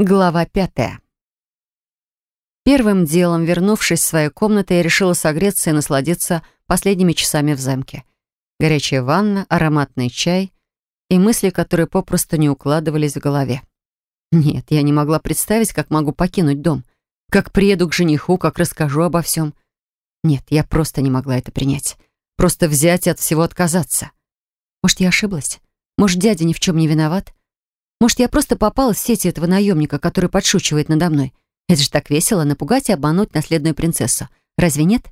Глава пятая. Первым делом, вернувшись в свою комнату, я решила согреться и насладиться последними часами в замке. Горячая ванна, ароматный чай и мысли, которые попросту не укладывались в голове. Нет, я не могла представить, как могу покинуть дом. Как приеду к жениху, как расскажу обо всем. Нет, я просто не могла это принять. Просто взять и от всего отказаться. Может, я ошиблась? Может, дядя ни в чем не виноват? Может, я просто попала в сети этого наемника, который подшучивает надо мной? Это же так весело напугать и обмануть наследную принцессу. Разве нет?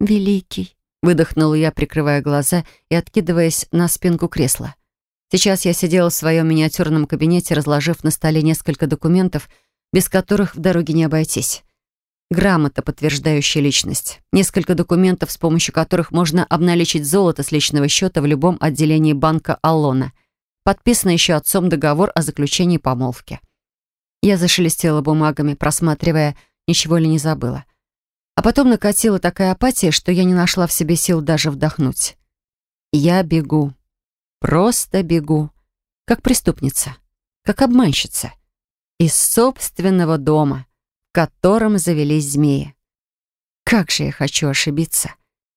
«Великий», — выдохнула я, прикрывая глаза и откидываясь на спинку кресла. Сейчас я сидела в своем миниатюрном кабинете, разложив на столе несколько документов, без которых в дороге не обойтись. Грамота, подтверждающая личность. Несколько документов, с помощью которых можно обналичить золото с личного счета в любом отделении банка «Аллона» подписан еще отцом договор о заключении помолвки. Я зашелестела бумагами, просматривая, ничего ли не забыла. А потом накатила такая апатия, что я не нашла в себе сил даже вдохнуть. Я бегу. Просто бегу. Как преступница. Как обманщица. Из собственного дома, в котором завелись змеи. Как же я хочу ошибиться.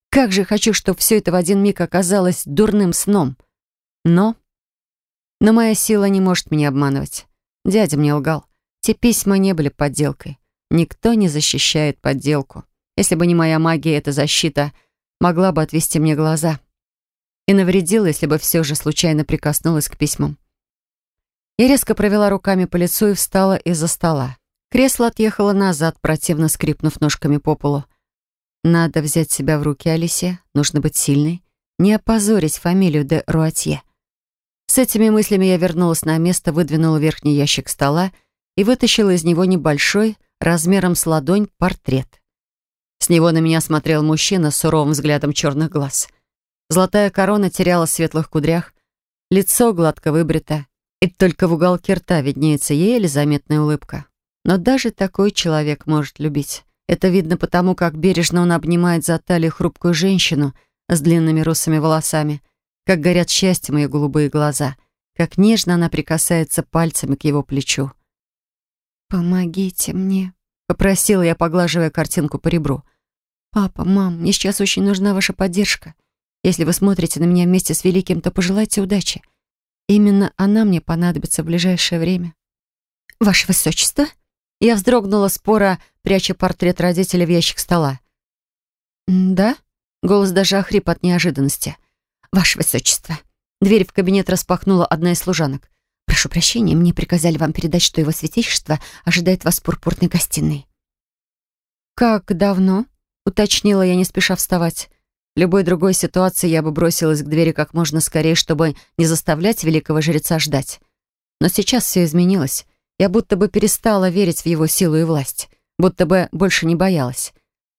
Как же хочу, чтобы все это в один миг оказалось дурным сном. Но но моя сила не может меня обманывать. Дядя мне лгал. Те письма не были подделкой. Никто не защищает подделку. Если бы не моя магия, эта защита могла бы отвести мне глаза. И навредила, если бы все же случайно прикоснулась к письмам. Я резко провела руками по лицу и встала из-за стола. Кресло отъехало назад, противно скрипнув ножками по полу. Надо взять себя в руки, Алисия. Нужно быть сильной. Не опозорить фамилию де Руатье. С этими мыслями я вернулась на место, выдвинула верхний ящик стола и вытащила из него небольшой, размером с ладонь, портрет. С него на меня смотрел мужчина с суровым взглядом черных глаз. Золотая корона теряла в светлых кудрях, лицо гладко выбрито, и только в уголке рта виднеется еле заметная улыбка. Но даже такой человек может любить. Это видно потому, как бережно он обнимает за талию хрупкую женщину с длинными русыми волосами — как горят счастьем ее голубые глаза, как нежно она прикасается пальцами к его плечу. «Помогите мне», — попросила я, поглаживая картинку по ребру. «Папа, мам, мне сейчас очень нужна ваша поддержка. Если вы смотрите на меня вместе с Великим, то пожелайте удачи. Именно она мне понадобится в ближайшее время». «Ваше Высочество?» Я вздрогнула спора, пряча портрет родителя в ящик стола. «Да?» Голос даже охрип от неожиданности. «Ваше Высочество!» Дверь в кабинет распахнула одна из служанок. «Прошу прощения, мне приказали вам передать, что его святейшество ожидает вас в пурпурной гостиной». «Как давно?» — уточнила я, не спеша вставать. В любой другой ситуации я бы бросилась к двери как можно скорее, чтобы не заставлять великого жреца ждать. Но сейчас все изменилось. Я будто бы перестала верить в его силу и власть. Будто бы больше не боялась.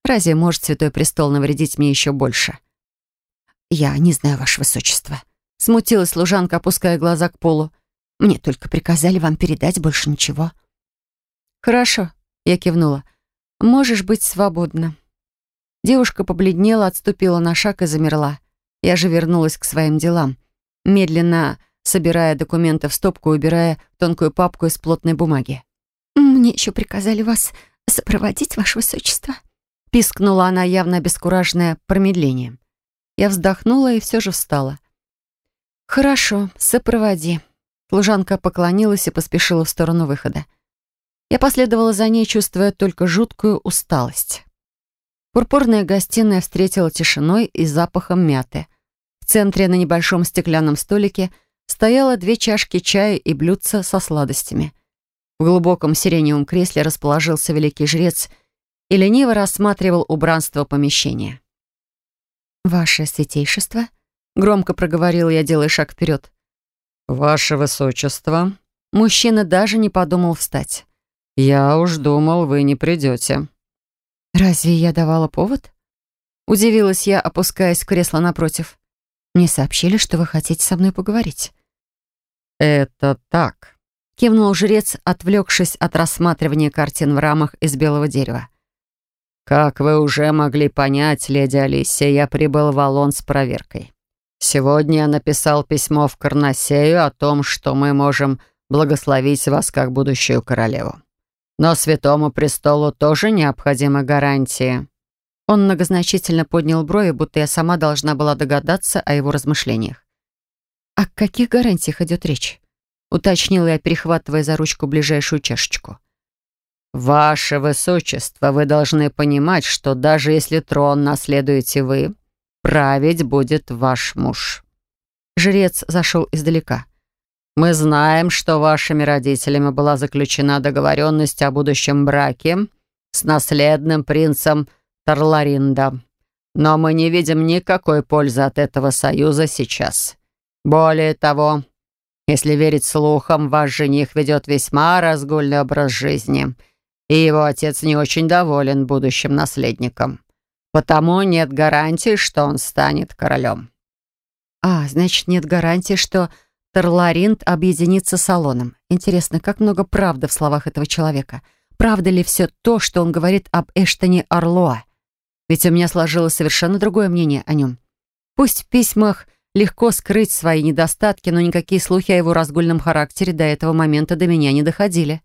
Разве может Святой Престол навредить мне еще больше?» «Я не знаю, Ваше Высочество», — смутилась служанка, опуская глаза к полу. «Мне только приказали вам передать больше ничего». «Хорошо», — я кивнула. «Можешь быть свободна». Девушка побледнела, отступила на шаг и замерла. Я же вернулась к своим делам, медленно собирая документы в стопку и убирая тонкую папку из плотной бумаги. «Мне еще приказали вас сопроводить, Ваше Высочество», — пискнула она, явно обескураженная промедлением. Я вздохнула и все же встала. «Хорошо, сопроводи». Служанка поклонилась и поспешила в сторону выхода. Я последовала за ней, чувствуя только жуткую усталость. Пурпурная гостиная встретила тишиной и запахом мяты. В центре на небольшом стеклянном столике стояло две чашки чая и блюдца со сладостями. В глубоком сиреневом кресле расположился великий жрец и лениво рассматривал убранство помещения. «Ваше святейшество?» — громко проговорил я, делая шаг вперед. «Ваше высочество?» Мужчина даже не подумал встать. «Я уж думал, вы не придете». «Разве я давала повод?» Удивилась я, опускаясь в кресло напротив. «Мне сообщили, что вы хотите со мной поговорить». «Это так», — кивнул жрец, отвлекшись от рассматривания картин в рамах из белого дерева. «Как вы уже могли понять, леди Алисия, я прибыл в Алон с проверкой. Сегодня я написал письмо в Карнасею о том, что мы можем благословить вас как будущую королеву. Но Святому Престолу тоже необходимы гарантии». Он многозначительно поднял брови, будто я сама должна была догадаться о его размышлениях. «О каких гарантиях идет речь?» — уточнила я, перехватывая за ручку ближайшую чашечку. «Ваше Высочество, вы должны понимать, что даже если трон наследуете вы, править будет ваш муж». Жрец зашел издалека. «Мы знаем, что вашими родителями была заключена договоренность о будущем браке с наследным принцем Тарларинда. Но мы не видим никакой пользы от этого союза сейчас. Более того, если верить слухам, ваш жених ведет весьма разгульный образ жизни, и его отец не очень доволен будущим наследником. Потому нет гарантии, что он станет королем». «А, значит, нет гарантии, что Тарларинт объединится с Алоном. Интересно, как много правды в словах этого человека. Правда ли все то, что он говорит об Эштоне Орлоа? Ведь у меня сложилось совершенно другое мнение о нем. Пусть в письмах легко скрыть свои недостатки, но никакие слухи о его разгульном характере до этого момента до меня не доходили.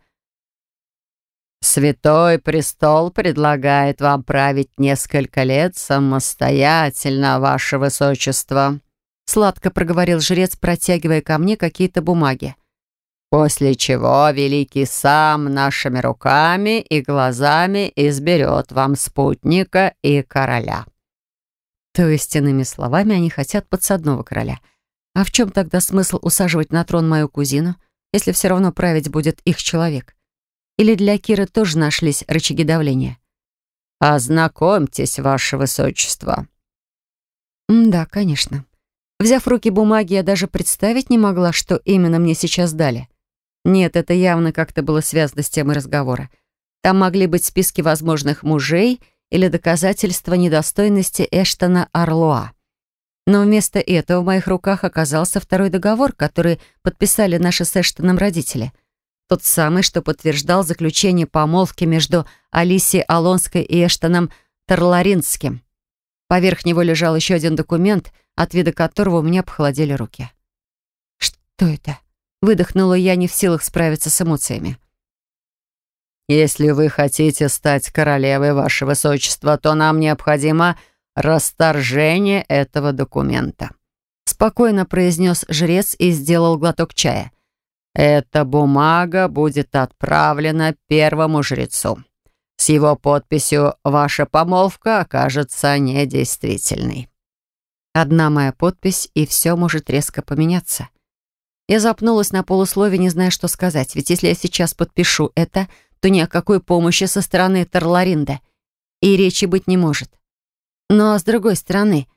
«Святой престол предлагает вам править несколько лет самостоятельно, ваше высочество», сладко проговорил жрец, протягивая ко мне какие-то бумаги. «После чего Великий сам нашими руками и глазами изберет вам спутника и короля». То есть, иными словами, они хотят подсадного короля. А в чем тогда смысл усаживать на трон мою кузину, если все равно править будет их человек? Или для Киры тоже нашлись рычаги давления? «Ознакомьтесь, ваше высочество». «Да, конечно». Взяв в руки бумаги, я даже представить не могла, что именно мне сейчас дали. Нет, это явно как-то было связано с темой разговора. Там могли быть списки возможных мужей или доказательства недостойности Эштона Орлоа. Но вместо этого в моих руках оказался второй договор, который подписали наши с Эштоном родители — тот самый, что подтверждал заключение помолвки между Алисией Алонской и Эштоном Тарларинским. Поверх него лежал еще один документ, от вида которого у меня похолодели руки. «Что это?» — выдохнула я, не в силах справиться с эмоциями. «Если вы хотите стать королевой, ваше высочество, то нам необходимо расторжение этого документа», — спокойно произнес жрец и сделал глоток чая — эта бумага будет отправлена первому жрецу. С его подписью ваша помолвка окажется недействительной. Одна моя подпись, и все может резко поменяться. Я запнулась на полуслове, не зная, что сказать, ведь если я сейчас подпишу это, то ни о какой помощи со стороны Тарларинда и речи быть не может. Но, с другой стороны,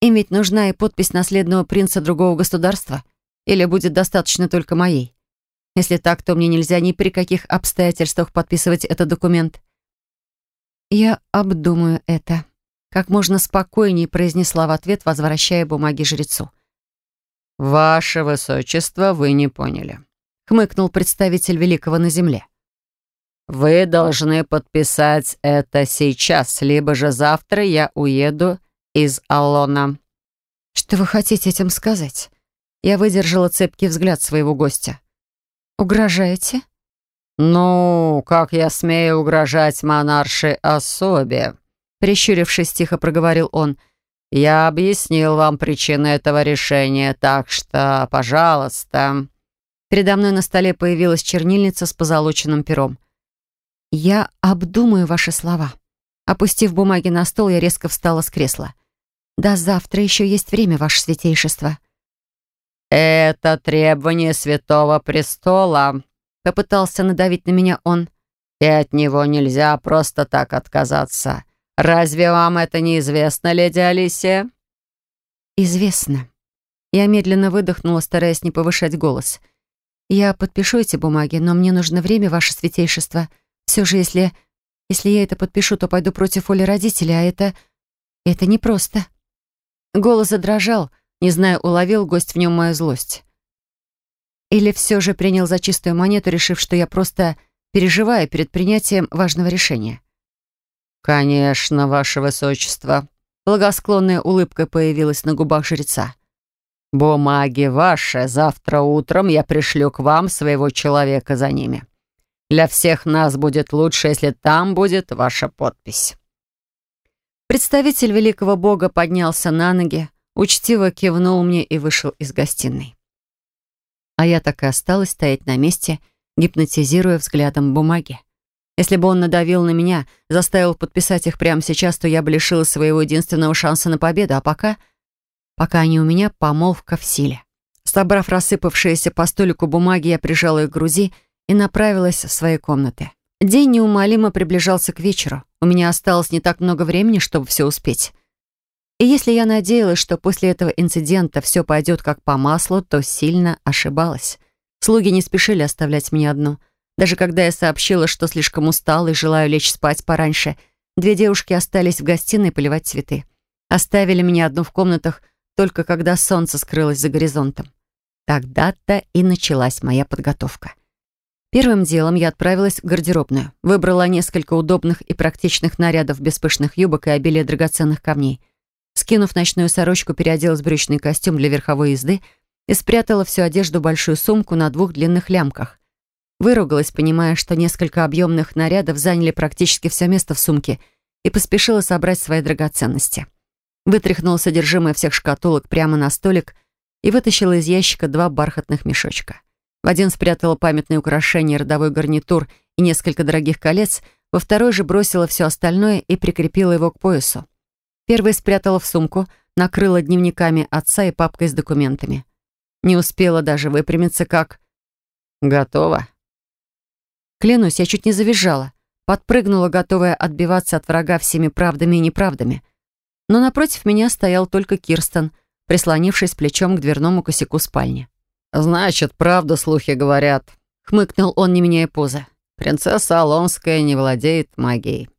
им ведь нужна и подпись наследного принца другого государства, или будет достаточно только моей? Если так, то мне нельзя ни при каких обстоятельствах подписывать этот документ. Я обдумаю это. Как можно спокойнее произнесла в ответ, возвращая бумаги жрецу. «Ваше высочество, вы не поняли», — хмыкнул представитель Великого на земле. «Вы должны подписать это сейчас, либо же завтра я уеду из Алона». «Что вы хотите этим сказать?» Я выдержала цепкий взгляд своего гостя. «Угрожаете?» «Ну, как я смею угрожать монаршей особе?» Прищурившись, тихо проговорил он. «Я объяснил вам причины этого решения, так что, пожалуйста...» Передо мной на столе появилась чернильница с позолоченным пером. «Я обдумаю ваши слова». Опустив бумаги на стол, я резко встала с кресла. «До завтра еще есть время, ваше святейшество». «Это требование Святого Престола», — попытался надавить на меня он. «И от него нельзя просто так отказаться. Разве вам это не известно, леди Алисия?» «Известно». Я медленно выдохнула, стараясь не повышать голос. «Я подпишу эти бумаги, но мне нужно время, ваше святейшество. Все же, если... Если я это подпишу, то пойду против воли родителей, а это... Это непросто». Голос задрожал, — не знаю, уловил гость в нем мою злость. Или все же принял за чистую монету, решив, что я просто переживаю перед принятием важного решения. «Конечно, ваше высочество», — благосклонная улыбка появилась на губах жреца. «Бумаги ваши. Завтра утром я пришлю к вам своего человека за ними. Для всех нас будет лучше, если там будет ваша подпись». Представитель великого бога поднялся на ноги, учтиво кивнул мне и вышел из гостиной. А я так и осталась стоять на месте, гипнотизируя взглядом бумаги. Если бы он надавил на меня, заставил подписать их прямо сейчас, то я бы лишила своего единственного шанса на победу, а пока... Пока они у меня, помолвка в силе. Собрав рассыпавшиеся по столику бумаги, я прижала их к грузи и направилась в свои комнаты. День неумолимо приближался к вечеру. У меня осталось не так много времени, чтобы все успеть. И если я надеялась, что после этого инцидента все пойдет как по маслу, то сильно ошибалась. Слуги не спешили оставлять меня одну. Даже когда я сообщила, что слишком устала и желаю лечь спать пораньше, две девушки остались в гостиной поливать цветы. Оставили меня одну в комнатах только когда солнце скрылось за горизонтом. Тогда-то и началась моя подготовка. Первым делом я отправилась в гардеробную. Выбрала несколько удобных и практичных нарядов без пышных юбок и обилия драгоценных камней. Скинув ночную сорочку, переоделась в брючный костюм для верховой езды и спрятала всю одежду в большую сумку на двух длинных лямках. Выругалась, понимая, что несколько объемных нарядов заняли практически все место в сумке, и поспешила собрать свои драгоценности. Вытряхнула содержимое всех шкатулок прямо на столик и вытащила из ящика два бархатных мешочка. В один спрятала памятные украшения, родовой гарнитур и несколько дорогих колец, во второй же бросила все остальное и прикрепила его к поясу. Первый спрятала в сумку, накрыла дневниками отца и папкой с документами. Не успела даже выпрямиться, как... «Готово?» Клянусь, я чуть не завизжала. Подпрыгнула, готовая отбиваться от врага всеми правдами и неправдами. Но напротив меня стоял только Кирстен, прислонившись плечом к дверному косяку спальни. «Значит, правда слухи говорят», — хмыкнул он, не меняя позы. «Принцесса Алонская не владеет магией».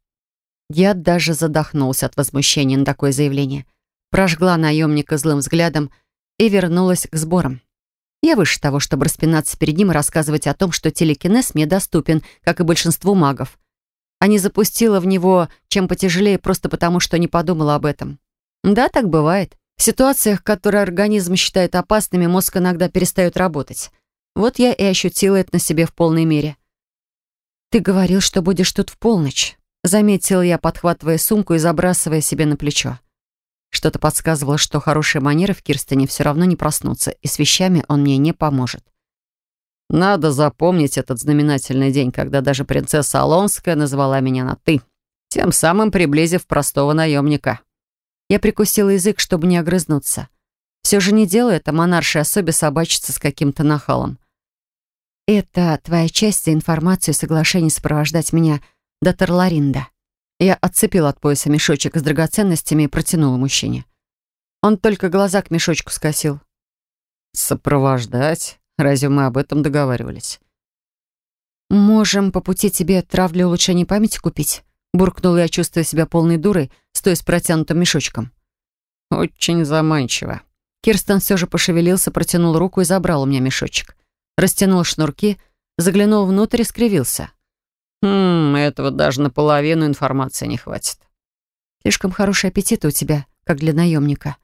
Я даже задохнулся от возмущения на такое заявление. Прожгла наемника злым взглядом и вернулась к сборам. Я выше того, чтобы распинаться перед ним и рассказывать о том, что телекинез мне доступен, как и большинству магов. А не запустила в него чем потяжелее просто потому, что не подумала об этом. Да, так бывает. В ситуациях, которые организм считает опасными, мозг иногда перестает работать. Вот я и ощутила это на себе в полной мере. «Ты говорил, что будешь тут в полночь», — заметила я, подхватывая сумку и забрасывая себе на плечо. Что-то подсказывало, что хорошие манеры в Кирстене все равно не проснутся, и с вещами он мне не поможет. Надо запомнить этот знаменательный день, когда даже принцесса Алонская назвала меня на «ты», тем самым приблизив простого наемника. Я прикусила язык, чтобы не огрызнуться. Все же не делает, а монаршей особе собачиться с каким-то нахалом. «Это твоя часть за информацию соглашений сопровождать меня до Тарларинда». Я отцепила от пояса мешочек с драгоценностями и протянула мужчине. Он только глаза к мешочку скосил. «Сопровождать? Разве мы об этом договаривались?» «Можем по пути тебе травлю улучшения памяти купить?» Буркнула я, чувствуя себя полной дурой, стоя с протянутым мешочком. «Очень заманчиво». Кирстен все же пошевелился, протянул руку и забрал у меня мешочек. Растянул шнурки, заглянул внутрь и скривился. «Хм, этого даже наполовину информации не хватит». «Слишком хороший аппетит у тебя, как для наемника».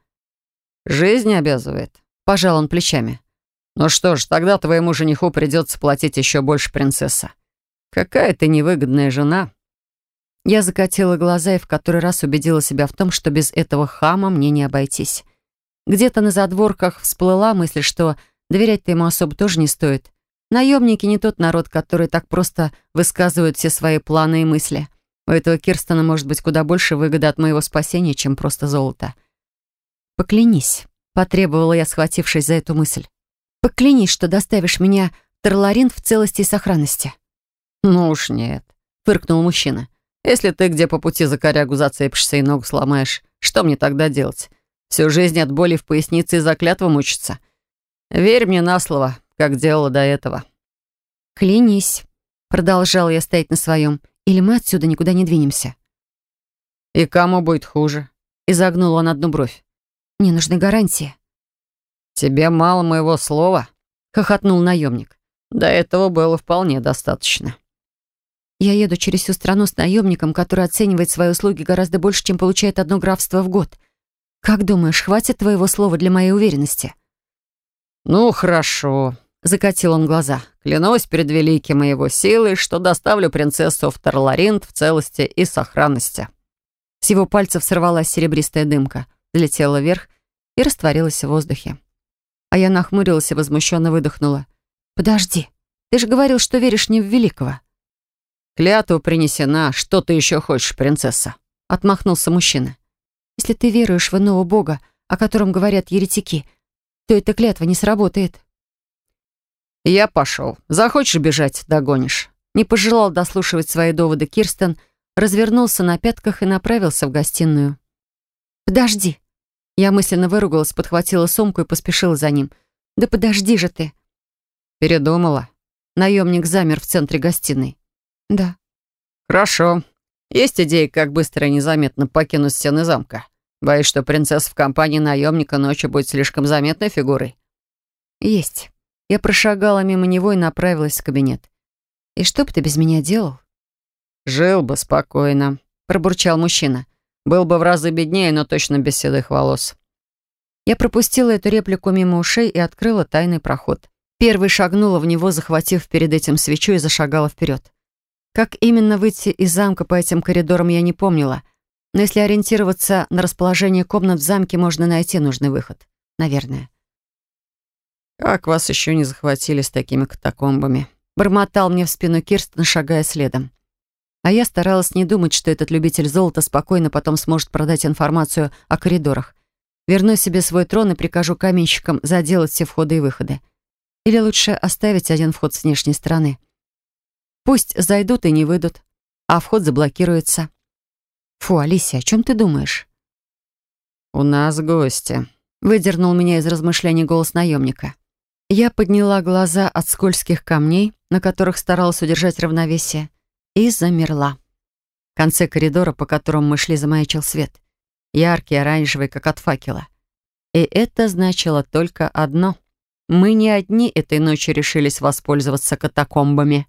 «Жизнь обязывает», — пожал он плечами. «Ну что ж, тогда твоему жениху придется платить еще больше, принцесса. Какая ты невыгодная жена». Я закатила глаза и в который раз убедила себя в том, что без этого хама мне не обойтись. Где-то на задворках всплыла мысль, что доверять-то ему особо тоже не стоит. Наемники не тот народ, который так просто высказывают все свои планы и мысли. У этого Кирстона может быть куда больше выгоды от моего спасения, чем просто золото. «Поклянись», — потребовала я, схватившись за эту мысль. «Поклянись, что доставишь меня в Тарларин в целости и сохранности». «Ну уж нет», — фыркнул мужчина. Если ты где по пути за корягу зацепишься и ногу сломаешь, что мне тогда делать? Всю жизнь от боли в пояснице и заклятва мучиться? Верь мне на слово, как делала до этого». «Клянись», — продолжал я стоять на своем, «или мы отсюда никуда не двинемся». «И кому будет хуже?» — изогнул он одну бровь. «Мне нужны гарантии». «Тебе мало моего слова?» — хохотнул наемник. «До этого было вполне достаточно». Я еду через всю страну с наемником, который оценивает свои услуги гораздо больше, чем получает одно графство в год. Как думаешь, хватит твоего слова для моей уверенности?» «Ну, хорошо», — закатил он глаза. «Клянусь перед великим его силой, что доставлю принцессу в Тарларинт в целости и сохранности». С его пальцев сорвалась серебристая дымка, взлетела вверх и растворилась в воздухе. А я нахмурилась и возмущенно выдохнула. «Подожди, ты же говорил, что веришь не в великого». «Клятва принесена. Что ты еще хочешь, принцесса?» Отмахнулся мужчина. «Если ты веруешь в иного бога, о котором говорят еретики, то эта клятва не сработает». «Я пошел. Захочешь бежать, догонишь». Не пожелал дослушивать свои доводы Кирстен, развернулся на пятках и направился в гостиную. «Подожди!» Я мысленно выругалась, подхватила сумку и поспешила за ним. «Да подожди же ты!» «Передумала?» Наемник замер в центре гостиной. «Да». «Хорошо. Есть идеи, как быстро и незаметно покинуть стены замка? Боюсь, что принцесса в компании наемника ночью будет слишком заметной фигурой». «Есть». Я прошагала мимо него и направилась в кабинет. «И что бы ты без меня делал?» «Жил бы спокойно», — пробурчал мужчина. «Был бы в разы беднее, но точно без седых волос». Я пропустила эту реплику мимо ушей и открыла тайный проход. Первый шагнула в него, захватив перед этим свечу и зашагала вперед. Как именно выйти из замка по этим коридорам, я не помнила. Но если ориентироваться на расположение комнат в замке, можно найти нужный выход. Наверное. «Как вас еще не захватили с такими катакомбами?» Бормотал мне в спину Кирстен, шагая следом. А я старалась не думать, что этот любитель золота спокойно потом сможет продать информацию о коридорах. Верну себе свой трон и прикажу каменщикам заделать все входы и выходы. Или лучше оставить один вход с внешней стороны. Пусть зайдут и не выйдут, а вход заблокируется. Фу, Алисия, о чем ты думаешь? «У нас гости», — выдернул меня из размышлений голос наемника. Я подняла глаза от скользких камней, на которых старалась удержать равновесие, и замерла. В конце коридора, по которому мы шли, замаячил свет. Яркий, оранжевый, как от факела. И это значило только одно. Мы не одни этой ночью решились воспользоваться катакомбами.